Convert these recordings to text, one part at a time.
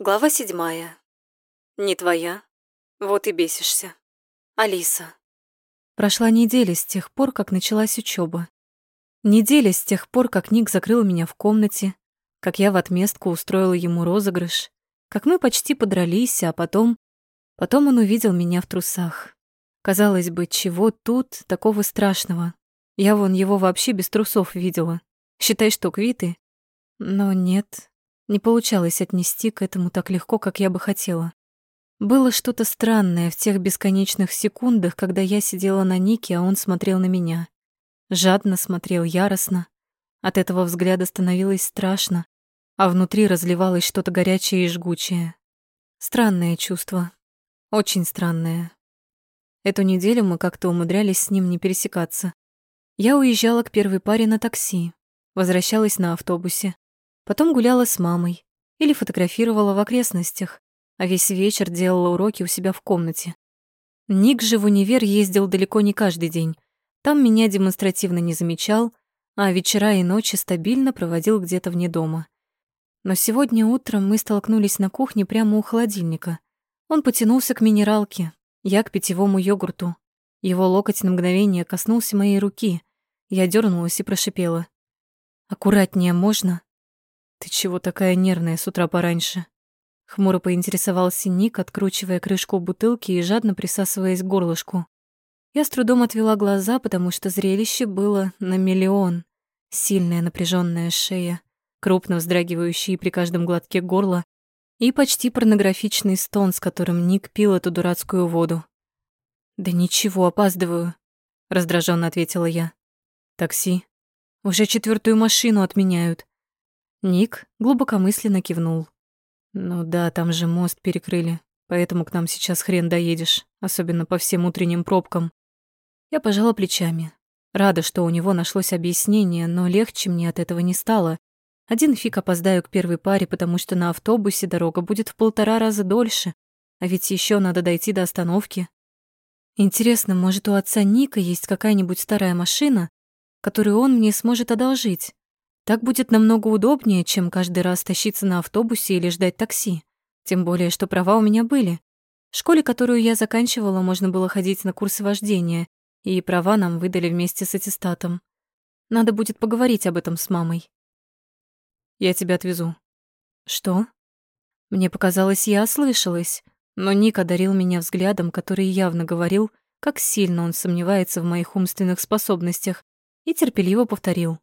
Глава седьмая. Не твоя. Вот и бесишься. Алиса. Прошла неделя с тех пор, как началась учеба. Неделя с тех пор, как Ник закрыл меня в комнате, как я в отместку устроила ему розыгрыш, как мы почти подрались, а потом... Потом он увидел меня в трусах. Казалось бы, чего тут такого страшного? Я вон его вообще без трусов видела. Считай, что квиты. Но нет, не получалось отнести к этому так легко, как я бы хотела. Было что-то странное в тех бесконечных секундах, когда я сидела на Нике, а он смотрел на меня. Жадно смотрел, яростно. От этого взгляда становилось страшно, а внутри разливалось что-то горячее и жгучее. Странное чувство. Очень странное. Эту неделю мы как-то умудрялись с ним не пересекаться. Я уезжала к первой паре на такси, возвращалась на автобусе. Потом гуляла с мамой или фотографировала в окрестностях, а весь вечер делала уроки у себя в комнате. Ник же в универ ездил далеко не каждый день. Там меня демонстративно не замечал, а вечера и ночи стабильно проводил где-то вне дома. Но сегодня утром мы столкнулись на кухне прямо у холодильника. Он потянулся к минералке, я к питьевому йогурту. Его локоть на мгновение коснулся моей руки. Я дернулась и прошипела. «Аккуратнее можно?» «Ты чего такая нервная с утра пораньше?» Хмуро поинтересовался Ник, откручивая крышку бутылки и жадно присасываясь к горлышку. Я с трудом отвела глаза, потому что зрелище было на миллион. Сильная напряженная шея, крупно вздрагивающие при каждом глотке горла и почти порнографичный стон, с которым Ник пил эту дурацкую воду. «Да ничего, опаздываю», — раздраженно ответила я. «Такси. Уже четвертую машину отменяют. Ник глубокомысленно кивнул. «Ну да, там же мост перекрыли, поэтому к нам сейчас хрен доедешь, особенно по всем утренним пробкам». Я пожала плечами. Рада, что у него нашлось объяснение, но легче мне от этого не стало. Один фиг опоздаю к первой паре, потому что на автобусе дорога будет в полтора раза дольше, а ведь еще надо дойти до остановки. Интересно, может, у отца Ника есть какая-нибудь старая машина, которую он мне сможет одолжить? Так будет намного удобнее, чем каждый раз тащиться на автобусе или ждать такси. Тем более, что права у меня были. В школе, которую я заканчивала, можно было ходить на курсы вождения, и права нам выдали вместе с аттестатом. Надо будет поговорить об этом с мамой. Я тебя отвезу. Что? Мне показалось, я ослышалась, но Ник одарил меня взглядом, который явно говорил, как сильно он сомневается в моих умственных способностях, и терпеливо повторил.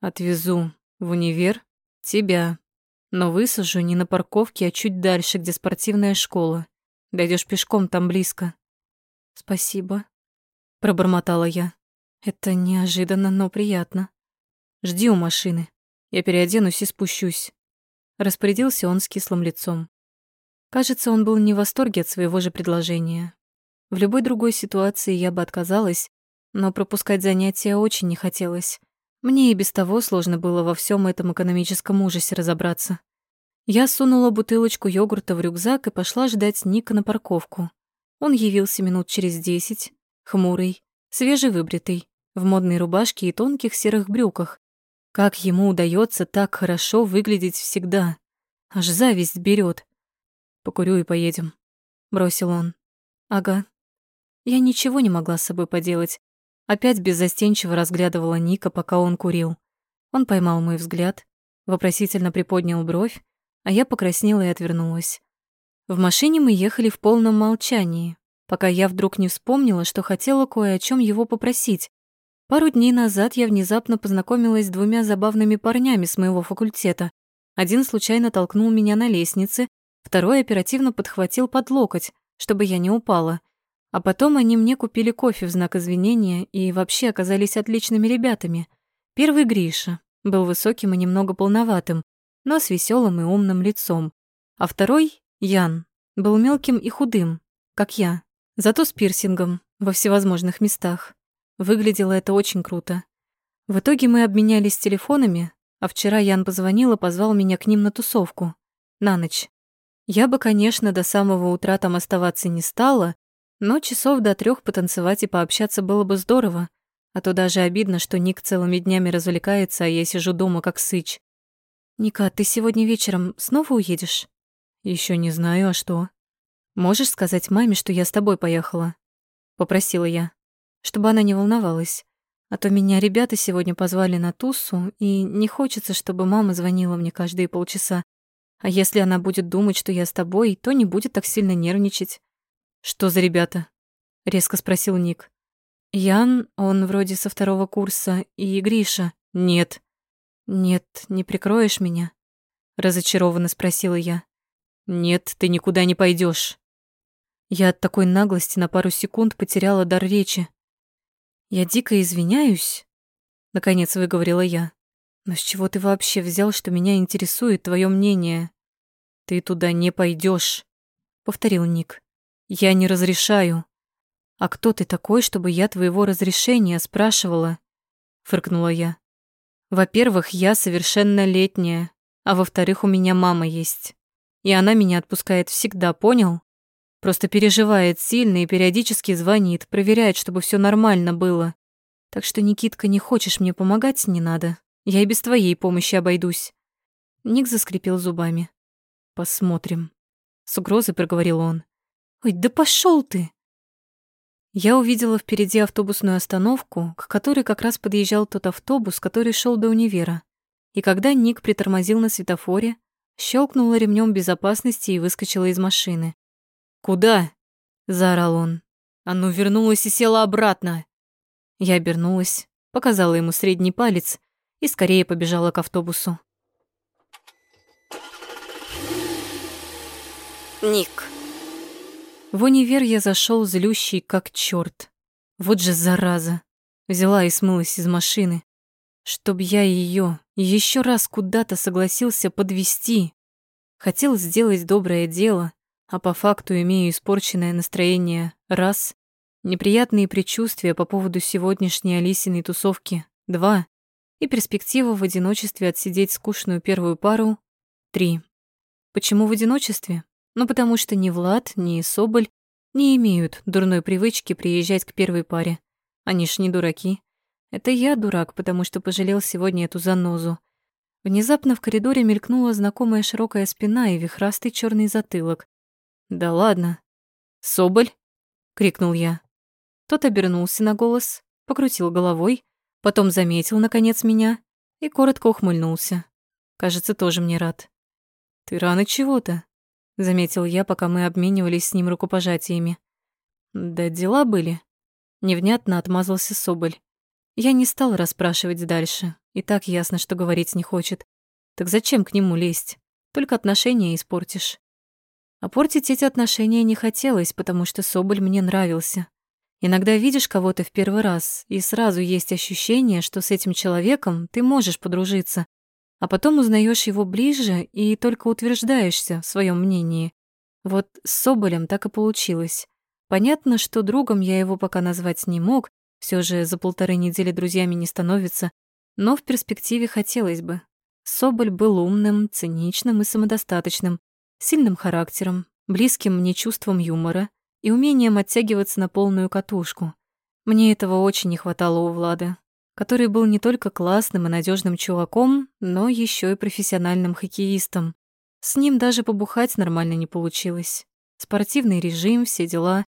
Отвезу в универ тебя. Но высажу не на парковке, а чуть дальше, где спортивная школа. Дойдешь пешком, там близко. Спасибо, пробормотала я. Это неожиданно, но приятно. Жди у машины. Я переоденусь и спущусь. Распорядился он с кислым лицом. Кажется, он был не в восторге от своего же предложения. В любой другой ситуации я бы отказалась, но пропускать занятия очень не хотелось. Мне и без того сложно было во всем этом экономическом ужасе разобраться. Я сунула бутылочку йогурта в рюкзак и пошла ждать Ника на парковку. Он явился минут через десять, хмурый, свежевыбритый, в модной рубашке и тонких серых брюках. Как ему удается так хорошо выглядеть всегда? Аж зависть берет. «Покурю и поедем», — бросил он. «Ага». Я ничего не могла с собой поделать. Опять беззастенчиво разглядывала Ника, пока он курил. Он поймал мой взгляд, вопросительно приподнял бровь, а я покраснела и отвернулась. В машине мы ехали в полном молчании, пока я вдруг не вспомнила, что хотела кое о чем его попросить. Пару дней назад я внезапно познакомилась с двумя забавными парнями с моего факультета. Один случайно толкнул меня на лестнице, второй оперативно подхватил под локоть, чтобы я не упала. А потом они мне купили кофе в знак извинения и вообще оказались отличными ребятами. Первый Гриша был высоким и немного полноватым, но с веселым и умным лицом. А второй, Ян, был мелким и худым, как я, зато с пирсингом во всевозможных местах. Выглядело это очень круто. В итоге мы обменялись телефонами, а вчера Ян позвонил и позвал меня к ним на тусовку. На ночь. Я бы, конечно, до самого утра там оставаться не стала, но часов до трех потанцевать и пообщаться было бы здорово, а то даже обидно, что Ник целыми днями развлекается, а я сижу дома как сыч. «Ника, ты сегодня вечером снова уедешь?» Еще не знаю, а что? Можешь сказать маме, что я с тобой поехала? Попросила я, чтобы она не волновалась. А то меня ребята сегодня позвали на тусу, и не хочется, чтобы мама звонила мне каждые полчаса. А если она будет думать, что я с тобой, то не будет так сильно нервничать. Что за ребята? резко спросил Ник. Ян, он вроде со второго курса, и Гриша. Нет. Нет, не прикроешь меня? разочарованно спросила я. Нет, ты никуда не пойдешь. Я от такой наглости на пару секунд потеряла дар речи. «Я дико извиняюсь», — наконец выговорила я. «Но с чего ты вообще взял, что меня интересует твое мнение?» «Ты туда не пойдешь, повторил Ник. «Я не разрешаю». «А кто ты такой, чтобы я твоего разрешения спрашивала?» — фыркнула я. «Во-первых, я совершеннолетняя, а во-вторых, у меня мама есть. И она меня отпускает всегда, понял?» Просто переживает сильно и периодически звонит, проверяет, чтобы все нормально было. Так что, Никитка, не хочешь мне помогать, не надо. Я и без твоей помощи обойдусь. Ник заскрипел зубами. Посмотрим. С угрозой проговорил он. Ой, да пошел ты! Я увидела впереди автобусную остановку, к которой как раз подъезжал тот автобус, который шел до универа. И когда Ник притормозил на светофоре, щелкнула ремнем безопасности и выскочила из машины. «Куда?» — заорал он. А ну вернулась и села обратно. Я обернулась, показала ему средний палец и скорее побежала к автобусу. Ник. В универ я зашел злющий как черт. Вот же зараза. Взяла и смылась из машины. Чтоб я ее еще раз куда-то согласился подвести. Хотел сделать доброе дело, а по факту имею испорченное настроение – раз, неприятные предчувствия по поводу сегодняшней Алисиной тусовки – два, и перспектива в одиночестве отсидеть скучную первую пару – три. Почему в одиночестве? Ну, потому что ни Влад, ни Соболь не имеют дурной привычки приезжать к первой паре. Они ж не дураки. Это я дурак, потому что пожалел сегодня эту занозу. Внезапно в коридоре мелькнула знакомая широкая спина и вихрастый черный затылок. «Да ладно». «Соболь?» — крикнул я. Тот обернулся на голос, покрутил головой, потом заметил, наконец, меня и коротко ухмыльнулся. Кажется, тоже мне рад. «Ты рано чего-то», — заметил я, пока мы обменивались с ним рукопожатиями. «Да дела были». Невнятно отмазался Соболь. Я не стал расспрашивать дальше, и так ясно, что говорить не хочет. Так зачем к нему лезть? Только отношения испортишь. А портить эти отношения не хотелось, потому что Соболь мне нравился. Иногда видишь кого-то в первый раз, и сразу есть ощущение, что с этим человеком ты можешь подружиться, а потом узнаешь его ближе и только утверждаешься в своем мнении. Вот с Соболем так и получилось. Понятно, что другом я его пока назвать не мог, все же за полторы недели друзьями не становится, но в перспективе хотелось бы. Соболь был умным, циничным и самодостаточным, сильным характером, близким мне чувством юмора и умением оттягиваться на полную катушку. Мне этого очень не хватало у Влада, который был не только классным и надежным чуваком, но еще и профессиональным хоккеистом. С ним даже побухать нормально не получилось. Спортивный режим, все дела.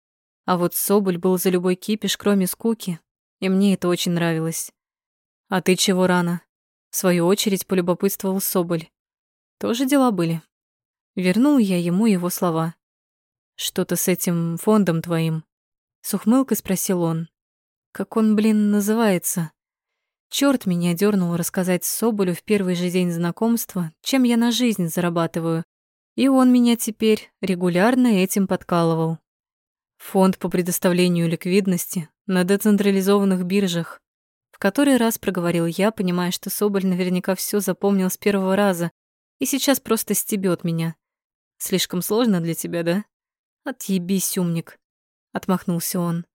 А вот Соболь был за любой кипиш, кроме скуки, и мне это очень нравилось. «А ты чего рано?» В свою очередь полюбопытствовал Соболь. «Тоже дела были?» Вернул я ему его слова. «Что-то с этим фондом твоим?» С ухмылкой спросил он. «Как он, блин, называется?» Чёрт меня дёрнул рассказать Соболю в первый же день знакомства, чем я на жизнь зарабатываю. И он меня теперь регулярно этим подкалывал. Фонд по предоставлению ликвидности на децентрализованных биржах. В который раз проговорил я, понимая, что Соболь наверняка всё запомнил с первого раза и сейчас просто стебёт меня. Слишком сложно для тебя, да? Отъебись, умник, отмахнулся он.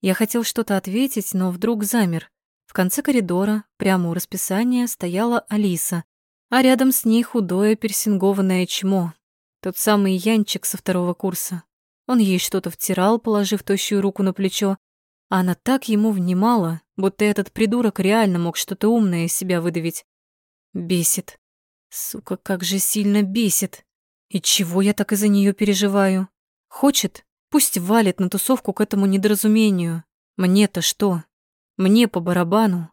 Я хотел что-то ответить, но вдруг замер. В конце коридора, прямо у расписания, стояла Алиса, а рядом с ней худое персингованное чмо, тот самый Янчик со второго курса. Он ей что-то втирал, положив тощую руку на плечо, а она так ему внимала, будто этот придурок реально мог что-то умное из себя выдавить. Бесит. Сука, как же сильно бесит. И чего я так из-за нее переживаю? Хочет? Пусть валит на тусовку к этому недоразумению. Мне-то что? Мне по барабану.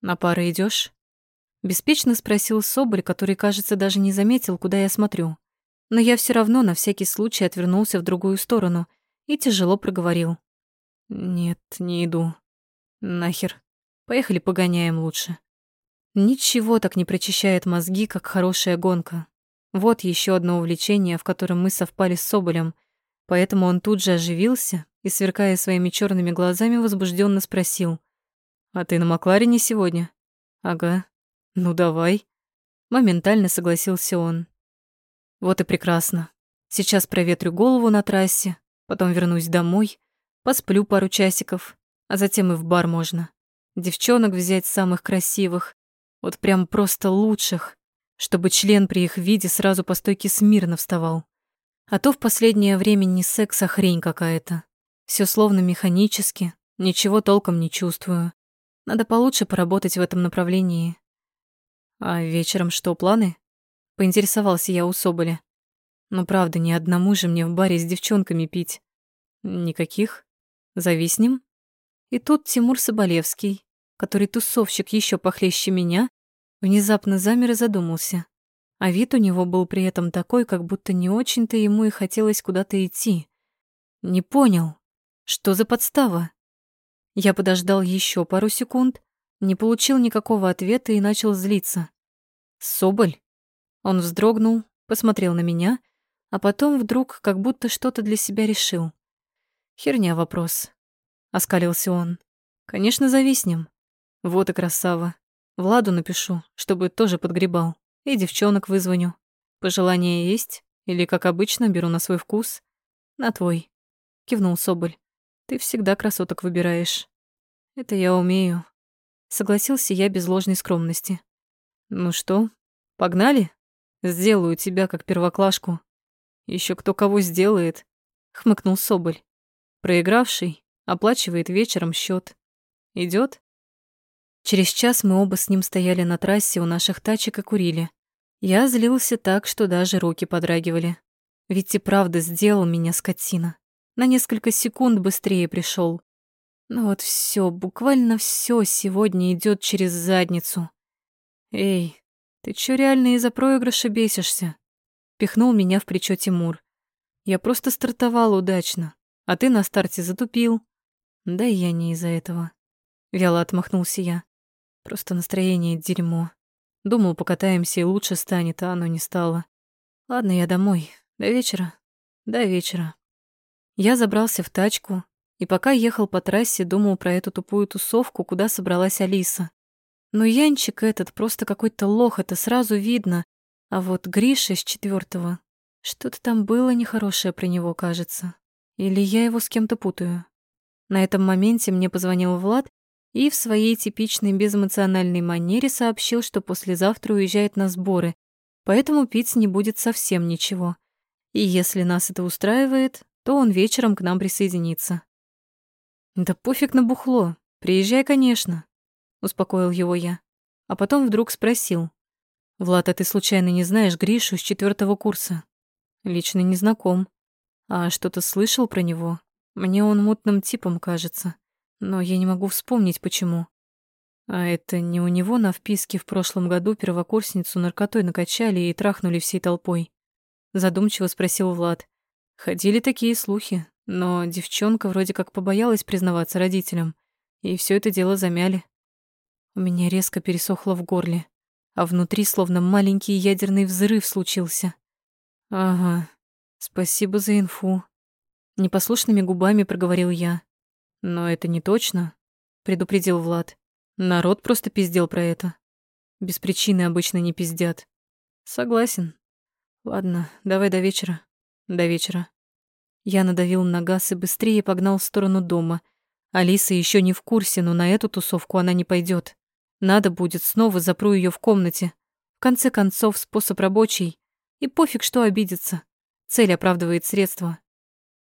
На пары идешь? Беспечно спросил Соболь, который, кажется, даже не заметил, куда я смотрю. Но я все равно на всякий случай отвернулся в другую сторону и тяжело проговорил. «Нет, не иду. Нахер. Поехали погоняем лучше». Ничего так не прочищает мозги, как хорошая гонка. Вот еще одно увлечение, в котором мы совпали с Соболем — Поэтому он тут же оживился и, сверкая своими черными глазами, возбужденно спросил. «А ты на Макларене сегодня?» «Ага. Ну давай». Моментально согласился он. «Вот и прекрасно. Сейчас проветрю голову на трассе, потом вернусь домой, посплю пару часиков, а затем и в бар можно. Девчонок взять самых красивых, вот прям просто лучших, чтобы член при их виде сразу по стойке смирно вставал. А то в последнее время не секс, а хрень какая-то. Все словно механически, ничего толком не чувствую. Надо получше поработать в этом направлении. А вечером что, планы? Поинтересовался я у Соболя. Ну правда, ни одному же мне в баре с девчонками пить. Никаких. Зависнем. И тут Тимур Соболевский, который тусовщик еще похлеще меня, внезапно замер и задумался. А вид у него был при этом такой, как будто не очень-то ему и хотелось куда-то идти. Не понял, что за подстава? Я подождал еще пару секунд, не получил никакого ответа и начал злиться. «Соболь?» Он вздрогнул, посмотрел на меня, а потом вдруг как будто что-то для себя решил. «Херня вопрос», — оскалился он. «Конечно, зависнем. Вот и красава. Владу напишу, чтобы тоже подгребал. И девчонок вызвоню. Пожелания есть? Или, как обычно, беру на свой вкус? На твой. Кивнул Соболь. Ты всегда красоток выбираешь. Это я умею. Согласился я без ложной скромности. Ну что, погнали? Сделаю тебя как первоклашку. Еще кто кого сделает, хмыкнул Соболь. Проигравший оплачивает вечером счет. Идет? Через час мы оба с ним стояли на трассе у наших тачек и курили. Я злился так, что даже руки подрагивали. Ведь и правда сделал меня скотина. На несколько секунд быстрее пришел. Но ну вот все, буквально все сегодня идет через задницу. Эй, ты чё реально из-за проигрыша бесишься? Пихнул меня в плечо Тимур. Я просто стартовал удачно, а ты на старте затупил. Да и я не из-за этого. Вяло отмахнулся я. Просто настроение дерьмо. Думал, покатаемся и лучше станет, а оно не стало. Ладно, я домой. До вечера. До вечера. Я забрался в тачку и пока ехал по трассе, думал про эту тупую тусовку, куда собралась Алиса. Но Янчик этот просто какой-то лох, это сразу видно. А вот Гриша с четвертого, что-то там было нехорошее про него, кажется. Или я его с кем-то путаю. На этом моменте мне позвонил Влад и в своей типичной безэмоциональной манере сообщил, что послезавтра уезжает на сборы, поэтому пить не будет совсем ничего. И если нас это устраивает, то он вечером к нам присоединится. «Да пофиг на бухло, приезжай, конечно», — успокоил его я. А потом вдруг спросил. «Влад, а ты случайно не знаешь Гришу с четвертого курса?» «Лично не знаком. А что-то слышал про него? Мне он мутным типом кажется но я не могу вспомнить, почему. А это не у него на вписке в прошлом году первокурсницу наркотой накачали и трахнули всей толпой? Задумчиво спросил Влад. Ходили такие слухи, но девчонка вроде как побоялась признаваться родителям, и все это дело замяли. У меня резко пересохло в горле, а внутри словно маленький ядерный взрыв случился. Ага, спасибо за инфу. Непослушными губами проговорил я. Но это не точно, предупредил Влад. Народ просто пиздел про это. Без причины обычно не пиздят. Согласен. Ладно, давай до вечера. До вечера. Я надавил на газ и быстрее погнал в сторону дома. Алиса еще не в курсе, но на эту тусовку она не пойдет. Надо будет, снова запру ее в комнате. В конце концов, способ рабочий. И пофиг, что обидится. Цель оправдывает средства.